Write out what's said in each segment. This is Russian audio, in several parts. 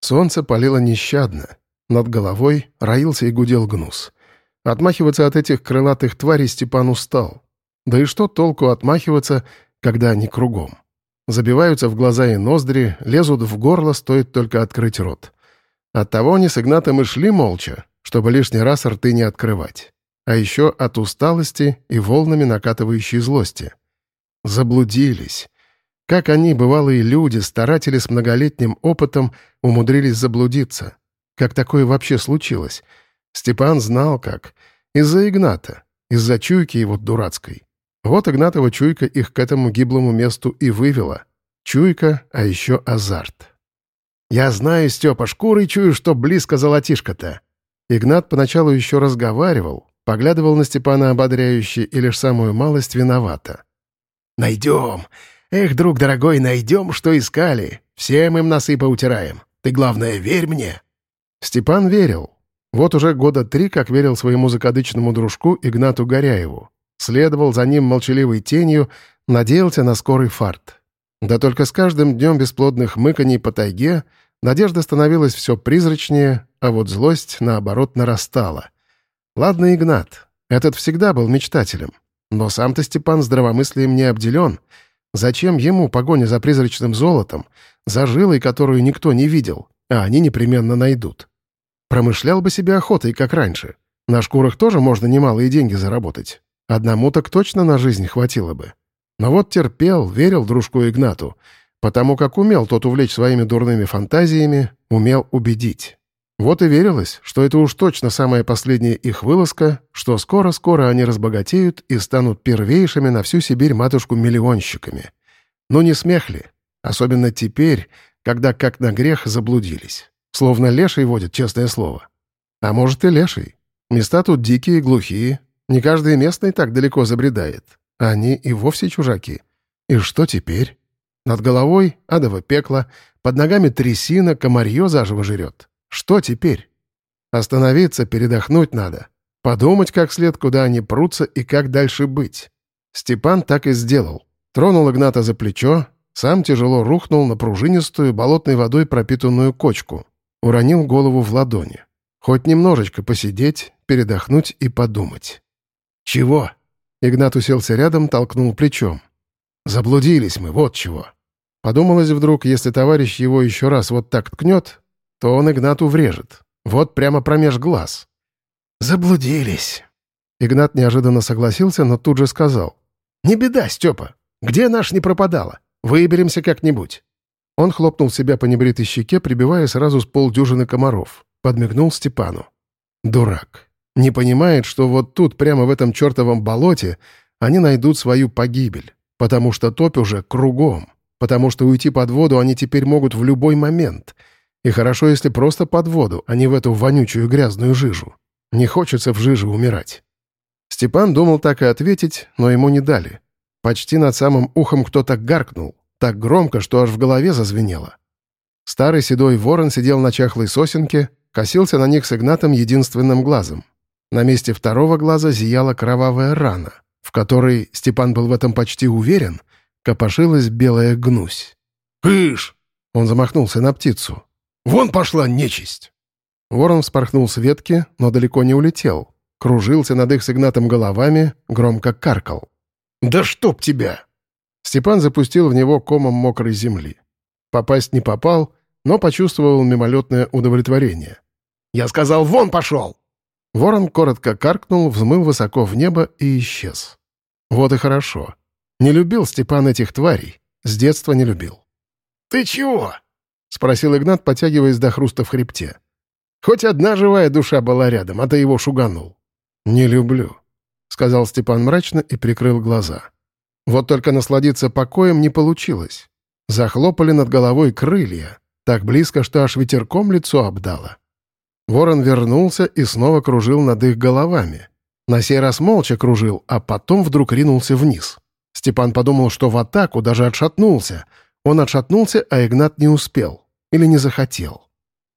Солнце палило нещадно. Над головой роился и гудел гнус. Отмахиваться от этих крылатых тварей Степан устал. Да и что толку отмахиваться, когда они кругом? Забиваются в глаза и ноздри, лезут в горло, стоит только открыть рот. Оттого они с Игнатом и шли молча, чтобы лишний раз рты не открывать. А еще от усталости и волнами накатывающей злости. Заблудились. Как они, бывалые люди, старатели с многолетним опытом, умудрились заблудиться? Как такое вообще случилось? Степан знал как. Из-за Игната, из-за чуйки его дурацкой. Вот Игнатова чуйка их к этому гиблому месту и вывела. Чуйка, а еще азарт. «Я знаю, Степа, шкурой чую, что близко золотишко-то». Игнат поначалу еще разговаривал, поглядывал на Степана ободряюще и лишь самую малость виновата. «Найдем! Эх, друг дорогой, найдем, что искали. Всем им носы поутираем. Ты, главное, верь мне». Степан верил. Вот уже года три, как верил своему закадычному дружку Игнату Горяеву. Следовал за ним молчаливой тенью, надеялся на скорый фарт. Да только с каждым днем бесплодных мыканий по тайге надежда становилась все призрачнее, а вот злость, наоборот, нарастала. Ладно, Игнат, этот всегда был мечтателем. Но сам-то Степан здравомыслием не обделен — Зачем ему погоня за призрачным золотом, за жилой, которую никто не видел, а они непременно найдут? Промышлял бы себе охотой, как раньше. На шкурах тоже можно немалые деньги заработать. Одному так точно на жизнь хватило бы. Но вот терпел, верил дружку Игнату, потому как умел тот увлечь своими дурными фантазиями, умел убедить. Вот и верилось, что это уж точно самая последняя их вылазка, что скоро-скоро они разбогатеют и станут первейшими на всю Сибирь матушку-миллионщиками. Ну не смех ли? Особенно теперь, когда как на грех заблудились. Словно леший водит, честное слово. А может и леший. Места тут дикие, глухие. Не каждый местный так далеко забредает. Они и вовсе чужаки. И что теперь? Над головой адово пекло, под ногами трясина, комарье заживо жрет. Что теперь? Остановиться, передохнуть надо. Подумать как след, куда они прутся и как дальше быть. Степан так и сделал. Тронул Игната за плечо, сам тяжело рухнул на пружинистую, болотной водой пропитанную кочку. Уронил голову в ладони. Хоть немножечко посидеть, передохнуть и подумать. «Чего?» Игнат уселся рядом, толкнул плечом. «Заблудились мы, вот чего». Подумалось вдруг, если товарищ его еще раз вот так ткнет, то он Игнату врежет. Вот прямо промеж глаз. «Заблудились». Игнат неожиданно согласился, но тут же сказал. «Не беда, Степа. Где наш не пропадала? Выберемся как-нибудь». Он хлопнул себя по небритой щеке, прибивая сразу с полдюжины комаров. Подмигнул Степану. Дурак. Не понимает, что вот тут, прямо в этом чертовом болоте, они найдут свою погибель. Потому что топь уже кругом. Потому что уйти под воду они теперь могут в любой момент — и хорошо, если просто под воду, а не в эту вонючую грязную жижу. Не хочется в жиже умирать. Степан думал так и ответить, но ему не дали. Почти над самым ухом кто-то гаркнул, так громко, что аж в голове зазвенело. Старый седой ворон сидел на чахлой сосенке, косился на них с Игнатом единственным глазом. На месте второго глаза зияла кровавая рана, в которой, Степан был в этом почти уверен, копошилась белая гнусь. «Кыш!» — он замахнулся на птицу. Вон пошла нечисть!» Ворон вспорхнул с ветки, но далеко не улетел. Кружился над их с Игнатом головами, громко каркал. «Да чтоб тебя!» Степан запустил в него комом мокрой земли. Попасть не попал, но почувствовал мимолетное удовлетворение. «Я сказал, вон пошел!» Ворон коротко каркнул, взмыл высоко в небо и исчез. Вот и хорошо. Не любил Степан этих тварей. С детства не любил. «Ты чего?» — спросил Игнат, потягиваясь до хруста в хребте. «Хоть одна живая душа была рядом, а ты его шуганул». «Не люблю», — сказал Степан мрачно и прикрыл глаза. Вот только насладиться покоем не получилось. Захлопали над головой крылья, так близко, что аж ветерком лицо обдало. Ворон вернулся и снова кружил над их головами. На сей раз молча кружил, а потом вдруг ринулся вниз. Степан подумал, что в атаку даже отшатнулся — он отшатнулся, а Игнат не успел. Или не захотел.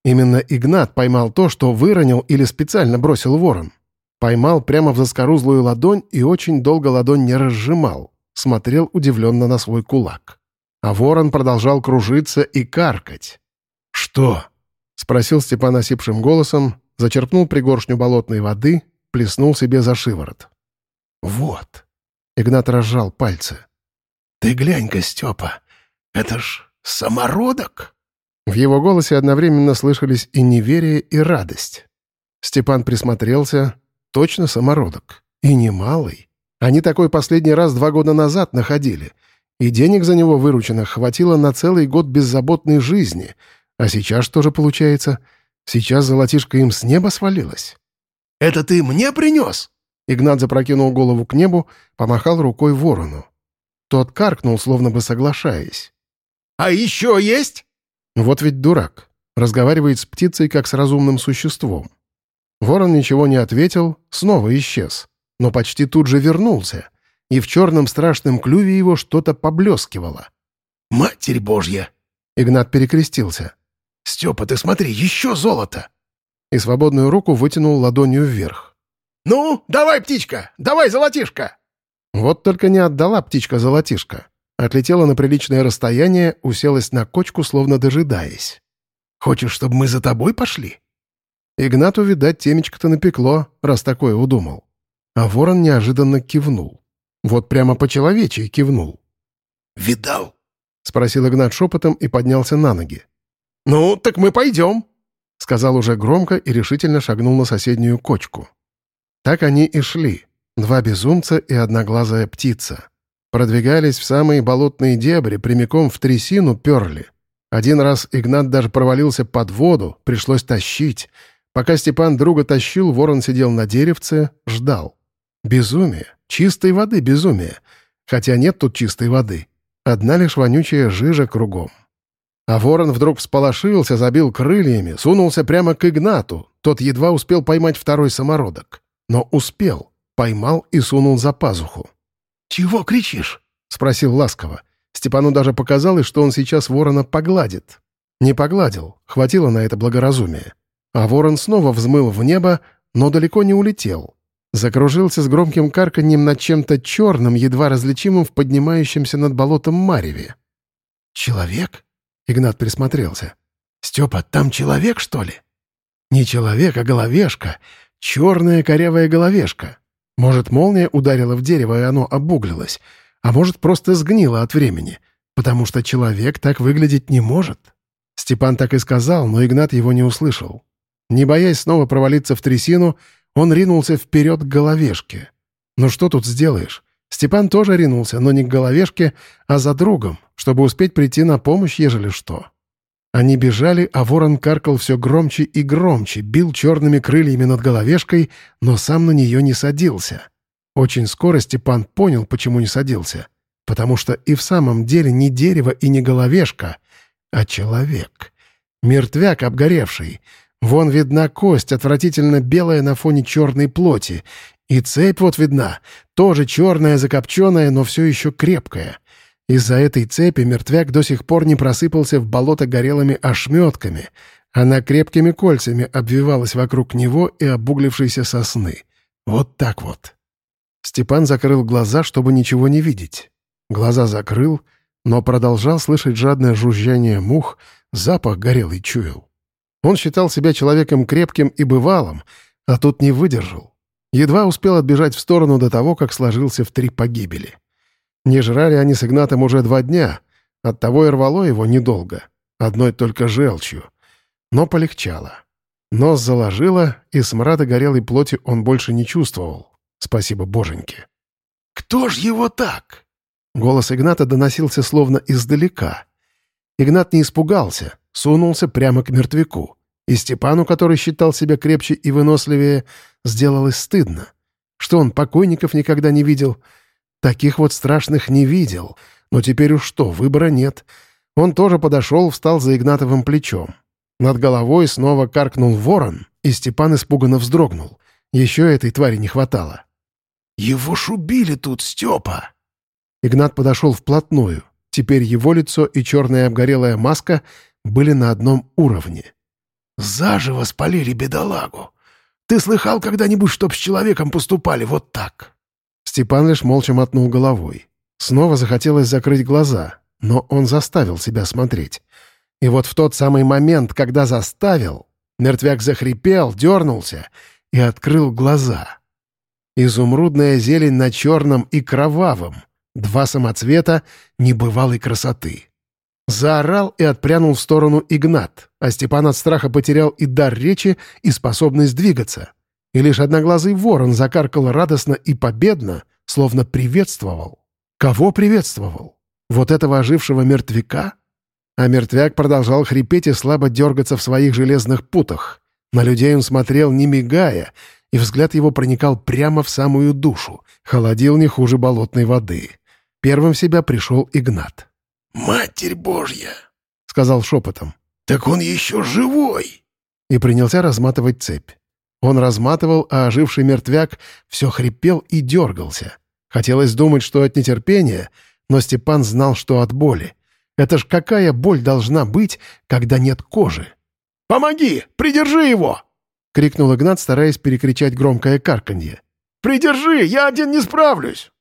Именно Игнат поймал то, что выронил или специально бросил ворон. Поймал прямо в заскорузлую ладонь и очень долго ладонь не разжимал. Смотрел удивленно на свой кулак. А ворон продолжал кружиться и каркать. «Что?» Спросил Степан осипшим голосом, зачерпнул пригоршню болотной воды, плеснул себе за шиворот. «Вот». Игнат разжал пальцы. «Ты глянь-ка, Степа, это ж самородок!» В его голосе одновременно слышались и неверие, и радость. Степан присмотрелся. Точно самородок. И немалый. Они такой последний раз два года назад находили. И денег за него вырученных хватило на целый год беззаботной жизни. А сейчас что же получается? Сейчас золотишко им с неба свалилось. «Это ты мне принес?» Игнат запрокинул голову к небу, помахал рукой ворону. Тот каркнул, словно бы соглашаясь. «А еще есть?» Вот ведь дурак. Разговаривает с птицей, как с разумным существом. Ворон ничего не ответил, снова исчез. Но почти тут же вернулся. И в черном страшном клюве его что-то поблескивало. «Матерь Божья!» Игнат перекрестился. «Степа, ты смотри, еще золото!» И свободную руку вытянул ладонью вверх. «Ну, давай, птичка, давай, золотишко!» Вот только не отдала птичка золотишко. Отлетела на приличное расстояние, уселась на кочку, словно дожидаясь. «Хочешь, чтобы мы за тобой пошли?» Игнату, видать, темечко-то напекло, раз такое удумал. А ворон неожиданно кивнул. Вот прямо по-человечьи кивнул. «Видал?» — спросил Игнат шепотом и поднялся на ноги. «Ну, так мы пойдем», — сказал уже громко и решительно шагнул на соседнюю кочку. Так они и шли, два безумца и одноглазая птица. Продвигались в самые болотные дебри, прямиком в трясину перли. Один раз Игнат даже провалился под воду, пришлось тащить. Пока Степан друга тащил, ворон сидел на деревце, ждал. Безумие. Чистой воды безумие. Хотя нет тут чистой воды. Одна лишь вонючая жижа кругом. А ворон вдруг всполошился, забил крыльями, сунулся прямо к Игнату. Тот едва успел поймать второй самородок. Но успел. Поймал и сунул за пазуху. «Чего кричишь?» — спросил ласково. Степану даже показалось, что он сейчас ворона погладит. Не погладил, хватило на это благоразумие. А ворон снова взмыл в небо, но далеко не улетел. Закружился с громким карканьем над чем-то черным, едва различимым в поднимающемся над болотом мареве. «Человек?» — Игнат присмотрелся. «Степа, там человек, что ли?» «Не человек, а головешка. Черная корявая головешка. Может, молния ударила в дерево, и оно обуглилось, а может, просто сгнило от времени, потому что человек так выглядеть не может. Степан так и сказал, но Игнат его не услышал. Не боясь снова провалиться в трясину, он ринулся вперед к головешке. Ну что тут сделаешь? Степан тоже ринулся, но не к головешке, а за другом, чтобы успеть прийти на помощь, ежели что. Они бежали, а ворон каркал все громче и громче, бил черными крыльями над головешкой, но сам на нее не садился. Очень скоро Степан понял, почему не садился. Потому что и в самом деле не дерево и не головешка, а человек. Мертвяк обгоревший. Вон видна кость, отвратительно белая на фоне черной плоти. И цепь вот видна, тоже черная, закопченная, но все еще крепкая — из-за этой цепи мертвяк до сих пор не просыпался в болото горелыми ошметками. Она крепкими кольцами обвивалась вокруг него и обуглившейся сосны. Вот так вот. Степан закрыл глаза, чтобы ничего не видеть. Глаза закрыл, но продолжал слышать жадное жужжание мух, запах горелый чуял. Он считал себя человеком крепким и бывалым, а тут не выдержал. Едва успел отбежать в сторону до того, как сложился в три погибели. Не жрали они с Игнатом уже два дня, оттого и рвало его недолго, одной только желчью. Но полегчало. Нос заложило, и смрада горелой плоти он больше не чувствовал. Спасибо боженьке. «Кто ж его так?» Голос Игната доносился словно издалека. Игнат не испугался, сунулся прямо к мертвяку. И Степану, который считал себя крепче и выносливее, сделалось стыдно. Что он покойников никогда не видел — Таких вот страшных не видел. Но теперь уж что, выбора нет. Он тоже подошел, встал за Игнатовым плечом. Над головой снова каркнул ворон, и Степан испуганно вздрогнул. Еще этой твари не хватало. «Его ж убили тут, Степа!» Игнат подошел вплотную. Теперь его лицо и черная обгорелая маска были на одном уровне. «Заживо спалили бедолагу! Ты слыхал когда-нибудь, чтоб с человеком поступали вот так?» Степан лишь молча мотнул головой. Снова захотелось закрыть глаза, но он заставил себя смотреть. И вот в тот самый момент, когда заставил, Мертвяк захрипел, дернулся и открыл глаза. Изумрудная зелень на черном и кровавом. Два самоцвета небывалой красоты. Заорал и отпрянул в сторону Игнат, а Степан от страха потерял и дар речи, и способность двигаться. И лишь одноглазый ворон закаркал радостно и победно, словно приветствовал. Кого приветствовал? Вот этого ожившего мертвяка? А мертвяк продолжал хрипеть и слабо дергаться в своих железных путах. На людей он смотрел, не мигая, и взгляд его проникал прямо в самую душу, холодил не хуже болотной воды. Первым в себя пришел Игнат. «Матерь Божья!» — сказал шепотом. «Так он еще живой!» И принялся разматывать цепь. Он разматывал, а оживший мертвяк все хрипел и дергался. Хотелось думать, что от нетерпения, но Степан знал, что от боли. Это ж какая боль должна быть, когда нет кожи? «Помоги! Придержи его!» — крикнул Игнат, стараясь перекричать громкое карканье. «Придержи! Я один не справлюсь!»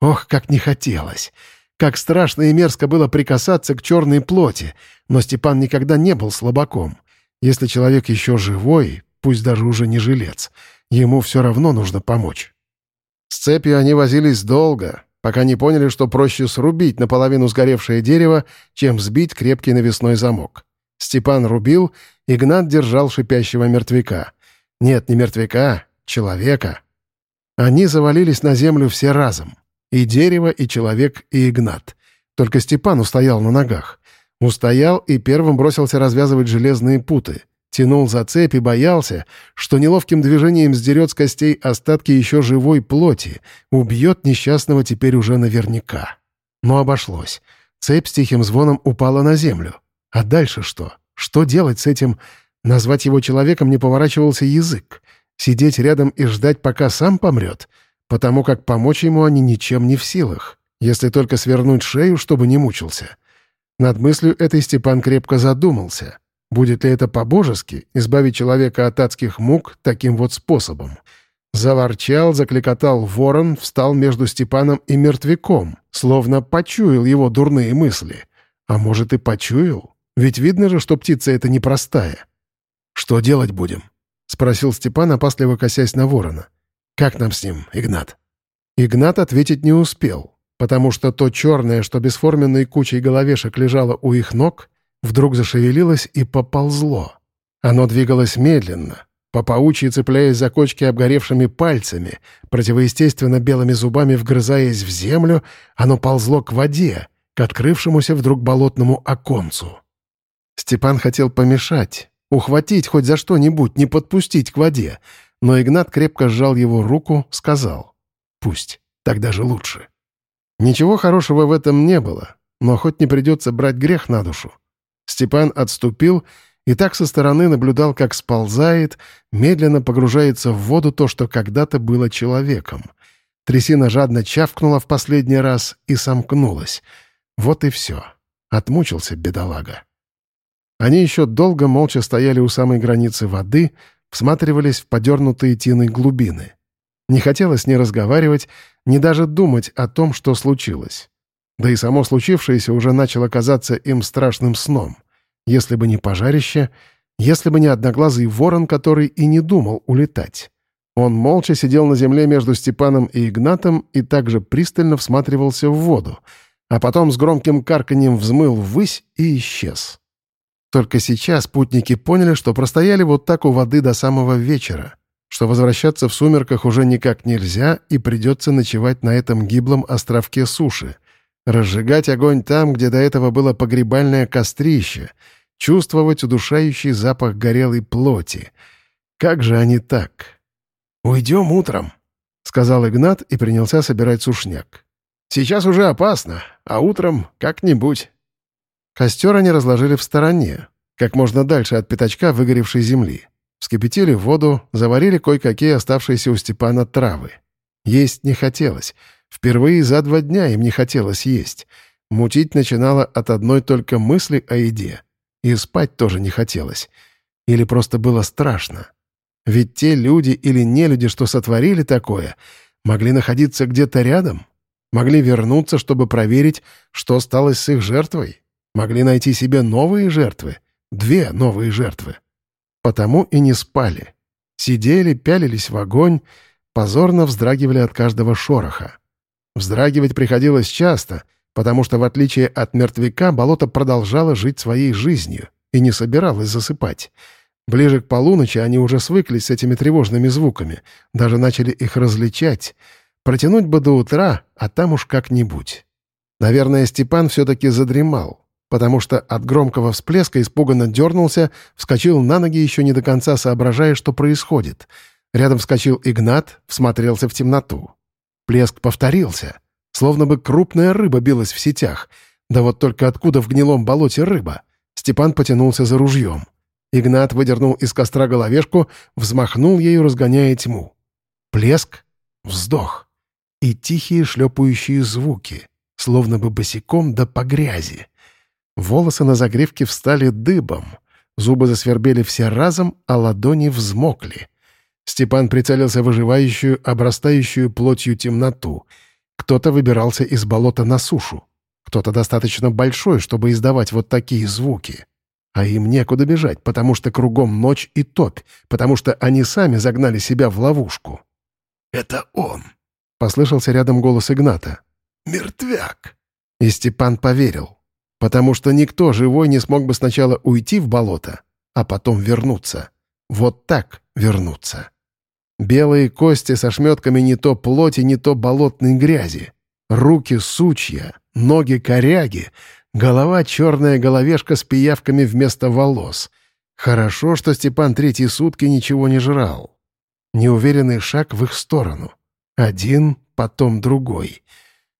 Ох, как не хотелось! Как страшно и мерзко было прикасаться к черной плоти, но Степан никогда не был слабаком. Если человек еще живой, пусть даже уже не жилец, ему все равно нужно помочь. С цепью они возились долго, пока не поняли, что проще срубить наполовину сгоревшее дерево, чем сбить крепкий навесной замок. Степан рубил, Игнат держал шипящего мертвяка. Нет, не мертвяка, человека. Они завалились на землю все разом. И дерево, и человек, и Игнат. Только Степан устоял на ногах. Устоял и первым бросился развязывать железные путы. Тянул за цепь и боялся, что неловким движением сдерет с костей остатки еще живой плоти, убьет несчастного теперь уже наверняка. Но обошлось. Цепь с тихим звоном упала на землю. А дальше что? Что делать с этим? Назвать его человеком не поворачивался язык. Сидеть рядом и ждать, пока сам помрет? Потому как помочь ему они ничем не в силах, если только свернуть шею, чтобы не мучился. Над мыслью этой Степан крепко задумался — Будет ли это по-божески избавить человека от адских мук таким вот способом? Заворчал, закликотал ворон, встал между Степаном и мертвяком, словно почуял его дурные мысли. А может и почуял? Ведь видно же, что птица эта непростая. «Что делать будем?» — спросил Степан, опасливо косясь на ворона. «Как нам с ним, Игнат?» Игнат ответить не успел, потому что то черное, что бесформенной кучей головешек лежало у их ног, вдруг зашевелилось и поползло. Оно двигалось медленно, по паучьи цепляясь за кочки обгоревшими пальцами, противоестественно белыми зубами вгрызаясь в землю, оно ползло к воде, к открывшемуся вдруг болотному оконцу. Степан хотел помешать, ухватить хоть за что-нибудь, не подпустить к воде, но Игнат крепко сжал его руку, сказал «Пусть, так даже лучше». Ничего хорошего в этом не было, но хоть не придется брать грех на душу. Степан отступил и так со стороны наблюдал, как сползает, медленно погружается в воду то, что когда-то было человеком. Трясина жадно чавкнула в последний раз и сомкнулась. Вот и все. Отмучился бедолага. Они еще долго молча стояли у самой границы воды, всматривались в подернутые тиной глубины. Не хотелось ни разговаривать, ни даже думать о том, что случилось. Да и само случившееся уже начало казаться им страшным сном. Если бы не пожарище, если бы не одноглазый ворон, который и не думал улетать. Он молча сидел на земле между Степаном и Игнатом и также пристально всматривался в воду, а потом с громким карканьем взмыл ввысь и исчез. Только сейчас путники поняли, что простояли вот так у воды до самого вечера, что возвращаться в сумерках уже никак нельзя и придется ночевать на этом гиблом островке суши — Разжигать огонь там, где до этого было погребальное кострище, чувствовать удушающий запах горелой плоти. Как же они так? «Уйдем утром», — сказал Игнат и принялся собирать сушняк. «Сейчас уже опасно, а утром как-нибудь». Костер они разложили в стороне, как можно дальше от пятачка выгоревшей земли. Вскипятили воду, заварили кое-какие оставшиеся у Степана травы. Есть не хотелось — Впервые за два дня им не хотелось есть. Мутить начинало от одной только мысли о еде. И спать тоже не хотелось. Или просто было страшно. Ведь те люди или нелюди, что сотворили такое, могли находиться где-то рядом. Могли вернуться, чтобы проверить, что стало с их жертвой. Могли найти себе новые жертвы. Две новые жертвы. Потому и не спали. Сидели, пялились в огонь, позорно вздрагивали от каждого шороха. Вздрагивать приходилось часто, потому что, в отличие от мертвяка, болото продолжало жить своей жизнью и не собиралось засыпать. Ближе к полуночи они уже свыклись с этими тревожными звуками, даже начали их различать. Протянуть бы до утра, а там уж как-нибудь. Наверное, Степан все-таки задремал, потому что от громкого всплеска испуганно дернулся, вскочил на ноги, еще не до конца соображая, что происходит. Рядом вскочил Игнат, всмотрелся в темноту. Плеск повторился, словно бы крупная рыба билась в сетях. Да вот только откуда в гнилом болоте рыба? Степан потянулся за ружьем. Игнат выдернул из костра головешку, взмахнул ею, разгоняя тьму. Плеск, вздох и тихие шлепающие звуки, словно бы босиком да по грязи. Волосы на загривке встали дыбом, зубы засвербели все разом, а ладони взмокли. Степан прицелился в выживающую, обрастающую плотью темноту. Кто-то выбирался из болота на сушу. Кто-то достаточно большой, чтобы издавать вот такие звуки. А им некуда бежать, потому что кругом ночь и топь, потому что они сами загнали себя в ловушку. «Это он!» — послышался рядом голос Игната. «Мертвяк!» И Степан поверил, потому что никто живой не смог бы сначала уйти в болото, а потом вернуться. Вот так вернуться. Белые кости со шметками не то плоти, не то болотной грязи. Руки сучья, ноги коряги, голова черная головешка с пиявками вместо волос. Хорошо, что Степан третьи сутки ничего не жрал. Неуверенный шаг в их сторону. Один, потом другой.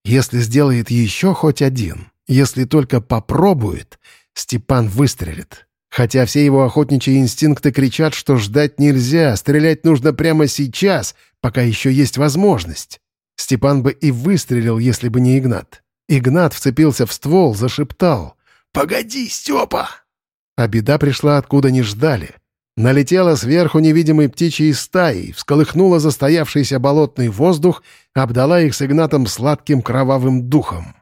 Если сделает еще хоть один, если только попробует, Степан выстрелит. Хотя все его охотничьи инстинкты кричат, что ждать нельзя, стрелять нужно прямо сейчас, пока еще есть возможность. Степан бы и выстрелил, если бы не Игнат. Игнат вцепился в ствол, зашептал. «Погоди, Степа!» А беда пришла, откуда не ждали. Налетела сверху невидимой птичьей стаей, всколыхнула застоявшийся болотный воздух, обдала их с Игнатом сладким кровавым духом.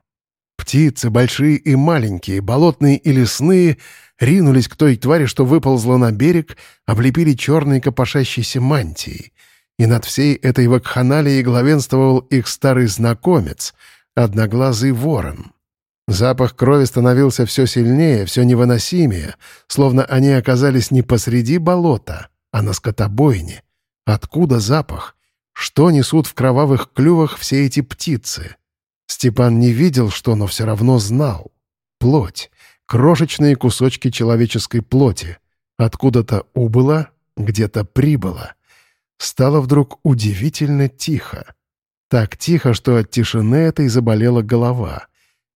Птицы, большие и маленькие, болотные и лесные, ринулись к той твари, что выползла на берег, облепили черной копошащейся мантией. И над всей этой вакханалией главенствовал их старый знакомец, одноглазый ворон. Запах крови становился все сильнее, все невыносимее, словно они оказались не посреди болота, а на скотобойне. Откуда запах? Что несут в кровавых клювах все эти птицы? Степан не видел, что, но все равно знал. Плоть крошечные кусочки человеческой плоти. Откуда-то убыло, где-то прибыло. Стало вдруг удивительно тихо. Так тихо, что от тишины этой заболела голова.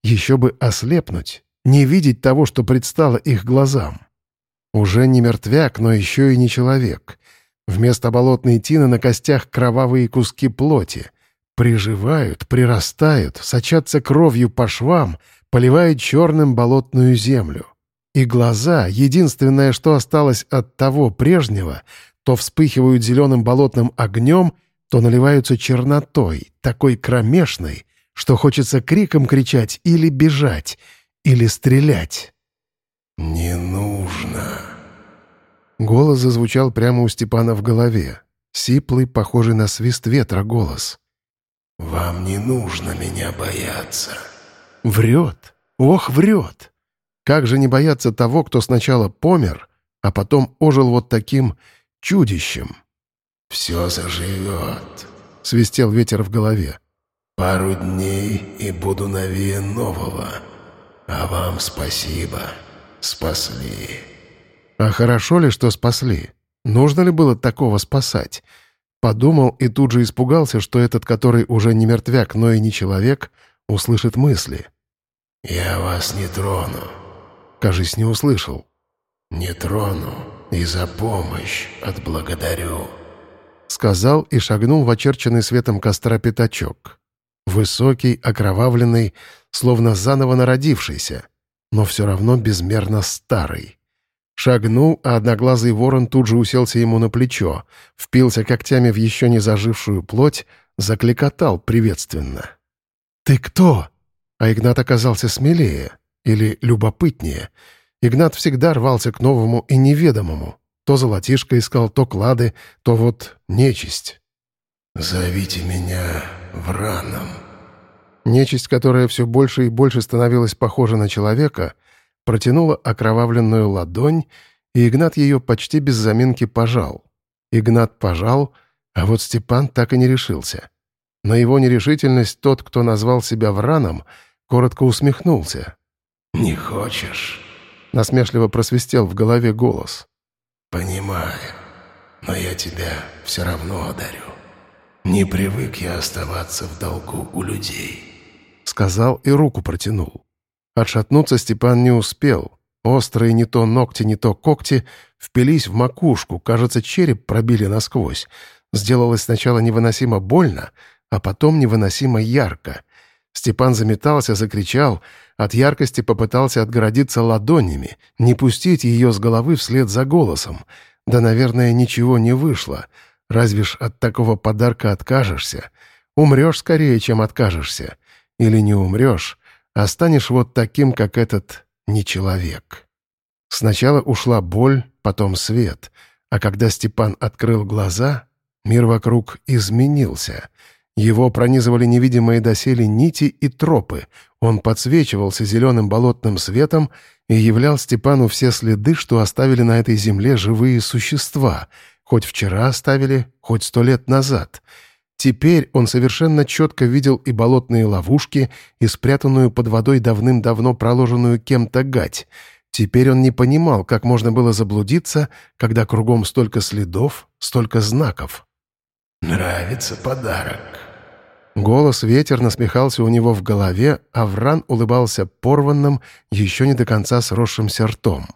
Еще бы ослепнуть, не видеть того, что предстало их глазам. Уже не мертвяк, но еще и не человек. Вместо болотной тины на костях кровавые куски плоти. Приживают, прирастают, сочатся кровью по швам — поливает черным болотную землю. И глаза, единственное, что осталось от того прежнего, то вспыхивают зеленым болотным огнем, то наливаются чернотой, такой кромешной, что хочется криком кричать или бежать, или стрелять. «Не нужно!» Голос зазвучал прямо у Степана в голове. Сиплый, похожий на свист ветра голос. «Вам не нужно меня бояться!» Врет. Ох, врет. Как же не бояться того, кто сначала помер, а потом ожил вот таким чудищем? «Все заживет», — свистел ветер в голове. «Пару дней и буду новее нового. А вам спасибо. Спасли». А хорошо ли, что спасли? Нужно ли было такого спасать? Подумал и тут же испугался, что этот, который уже не мертвяк, но и не человек, услышит мысли. «Я вас не трону». Кажись, не услышал. «Не трону и за помощь отблагодарю», — сказал и шагнул в очерченный светом костра пятачок. Высокий, окровавленный, словно заново народившийся, но все равно безмерно старый. Шагнул, а одноглазый ворон тут же уселся ему на плечо, впился когтями в еще не зажившую плоть, закликотал приветственно. «Ты кто?» А Игнат оказался смелее или любопытнее. Игнат всегда рвался к новому и неведомому. То золотишко искал, то клады, то вот нечисть. «Зовите меня Враном». Нечисть, которая все больше и больше становилась похожа на человека, протянула окровавленную ладонь, и Игнат ее почти без заминки пожал. Игнат пожал, а вот Степан так и не решился. На его нерешительность тот, кто назвал себя Враном, коротко усмехнулся. «Не хочешь?» — насмешливо просвистел в голове голос. «Понимаю, но я тебя все равно одарю. Не привык я оставаться в долгу у людей». Сказал и руку протянул. Отшатнуться Степан не успел. Острые не то ногти, не то когти впились в макушку, кажется, череп пробили насквозь. Сделалось сначала невыносимо больно, а потом невыносимо ярко. Степан заметался, закричал, от яркости попытался отгородиться ладонями, не пустить ее с головы вслед за голосом. Да, наверное, ничего не вышло. Разве ж от такого подарка откажешься? Умрешь скорее, чем откажешься. Или не умрешь, а станешь вот таким, как этот нечеловек. Сначала ушла боль, потом свет, а когда Степан открыл глаза, мир вокруг изменился. Его пронизывали невидимые доселе нити и тропы, он подсвечивался зеленым болотным светом и являл Степану все следы, что оставили на этой земле живые существа, хоть вчера оставили, хоть сто лет назад — Теперь он совершенно четко видел и болотные ловушки, и спрятанную под водой давным-давно проложенную кем-то гать. Теперь он не понимал, как можно было заблудиться, когда кругом столько следов, столько знаков. «Нравится подарок». Голос ветер насмехался у него в голове, а Вран улыбался порванным, еще не до конца сросшимся ртом.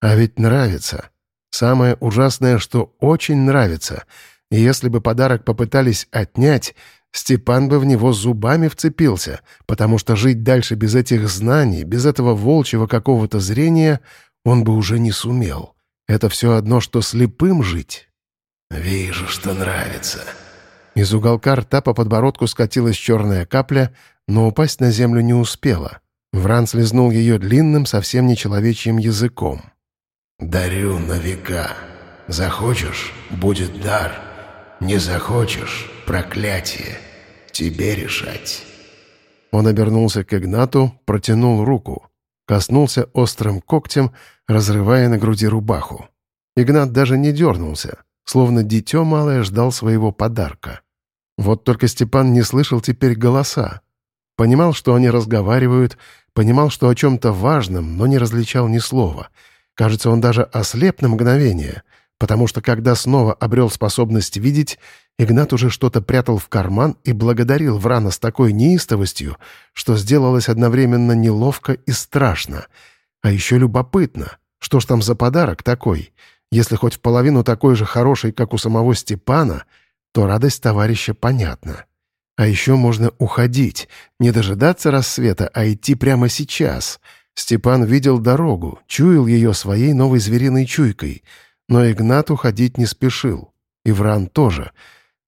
«А ведь нравится. Самое ужасное, что очень нравится — и если бы подарок попытались отнять, Степан бы в него зубами вцепился, потому что жить дальше без этих знаний, без этого волчьего какого-то зрения он бы уже не сумел. Это все одно, что слепым жить. «Вижу, что нравится». Из уголка рта по подбородку скатилась черная капля, но упасть на землю не успела. Вран слезнул ее длинным, совсем нечеловечьим языком. «Дарю на века. Захочешь — будет дар. Не захочешь — проклятие. Тебе решать». Он обернулся к Игнату, протянул руку. Коснулся острым когтем, разрывая на груди рубаху. Игнат даже не дернулся, словно дитё малое ждал своего подарка. Вот только Степан не слышал теперь голоса. Понимал, что они разговаривают, понимал, что о чем-то важном, но не различал ни слова. Кажется, он даже ослеп на мгновение — потому что когда снова обрел способность видеть, Игнат уже что-то прятал в карман и благодарил Врана с такой неистовостью, что сделалось одновременно неловко и страшно. А еще любопытно, что ж там за подарок такой? Если хоть в половину такой же хороший, как у самого Степана, то радость товарища понятна. А еще можно уходить, не дожидаться рассвета, а идти прямо сейчас. Степан видел дорогу, чуял ее своей новой звериной чуйкой — но Игнат уходить не спешил. И тоже.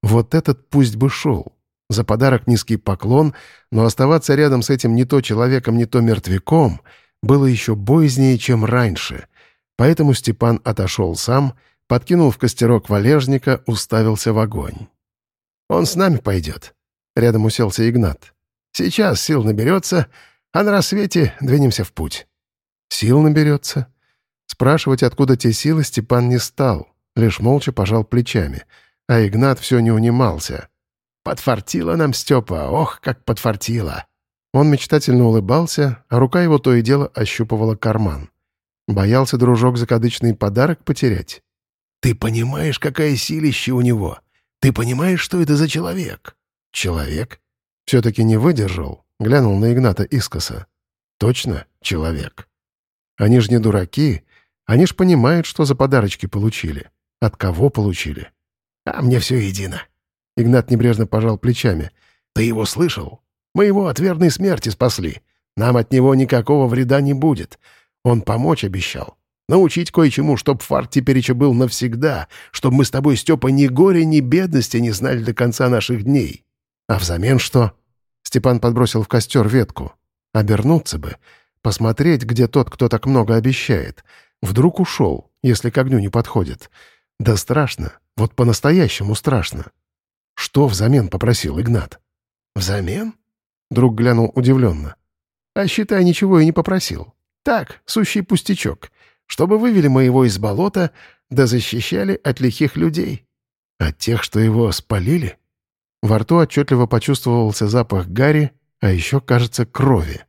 Вот этот пусть бы шел. За подарок низкий поклон, но оставаться рядом с этим не то человеком, не то мертвяком было еще боязнее, чем раньше. Поэтому Степан отошел сам, подкинул в костерок валежника, уставился в огонь. «Он с нами пойдет», — рядом уселся Игнат. «Сейчас сил наберется, а на рассвете двинемся в путь». «Сил наберется?» Спрашивать, откуда те силы, Степан не стал, лишь молча пожал плечами, а Игнат все не унимался. «Подфартило нам, Степа, ох, как подфартило!» Он мечтательно улыбался, а рука его то и дело ощупывала карман. Боялся дружок закадычный подарок потерять. «Ты понимаешь, какая силища у него? Ты понимаешь, что это за человек?» «Человек?» Все-таки не выдержал, глянул на Игната искоса. «Точно человек. Они ж не дураки, они ж понимают, что за подарочки получили. От кого получили. А мне все едино. Игнат небрежно пожал плечами. Ты его слышал? Мы его от верной смерти спасли. Нам от него никакого вреда не будет. Он помочь обещал. Научить кое-чему, чтоб фарт теперь был навсегда, чтобы мы с тобой, Степа, ни горя, ни бедности не знали до конца наших дней. А взамен что? Степан подбросил в костер ветку. Обернуться бы, посмотреть, где тот, кто так много обещает — Вдруг ушел, если к огню не подходит. Да страшно, вот по-настоящему страшно. Что взамен попросил Игнат? «Взамен?» Друг глянул удивленно. «А считай, ничего и не попросил. Так, сущий пустячок. Чтобы вывели мы его из болота, да защищали от лихих людей. От тех, что его спалили?» Во рту отчетливо почувствовался запах гари, а еще, кажется, крови.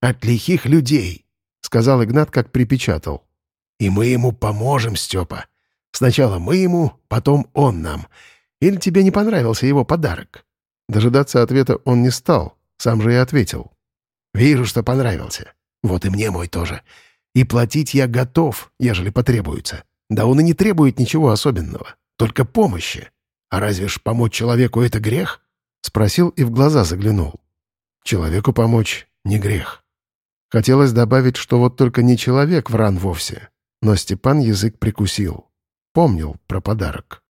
«От лихих людей», — сказал Игнат, как припечатал. «И мы ему поможем, Степа. Сначала мы ему, потом он нам. Или тебе не понравился его подарок?» Дожидаться ответа он не стал, сам же и ответил. «Вижу, что понравился. Вот и мне мой тоже. И платить я готов, ежели потребуется. Да он и не требует ничего особенного, только помощи. А разве ж помочь человеку — это грех?» Спросил и в глаза заглянул. «Человеку помочь — не грех». Хотелось добавить, что вот только не человек вран вовсе, но Степан язык прикусил. Помнил про подарок.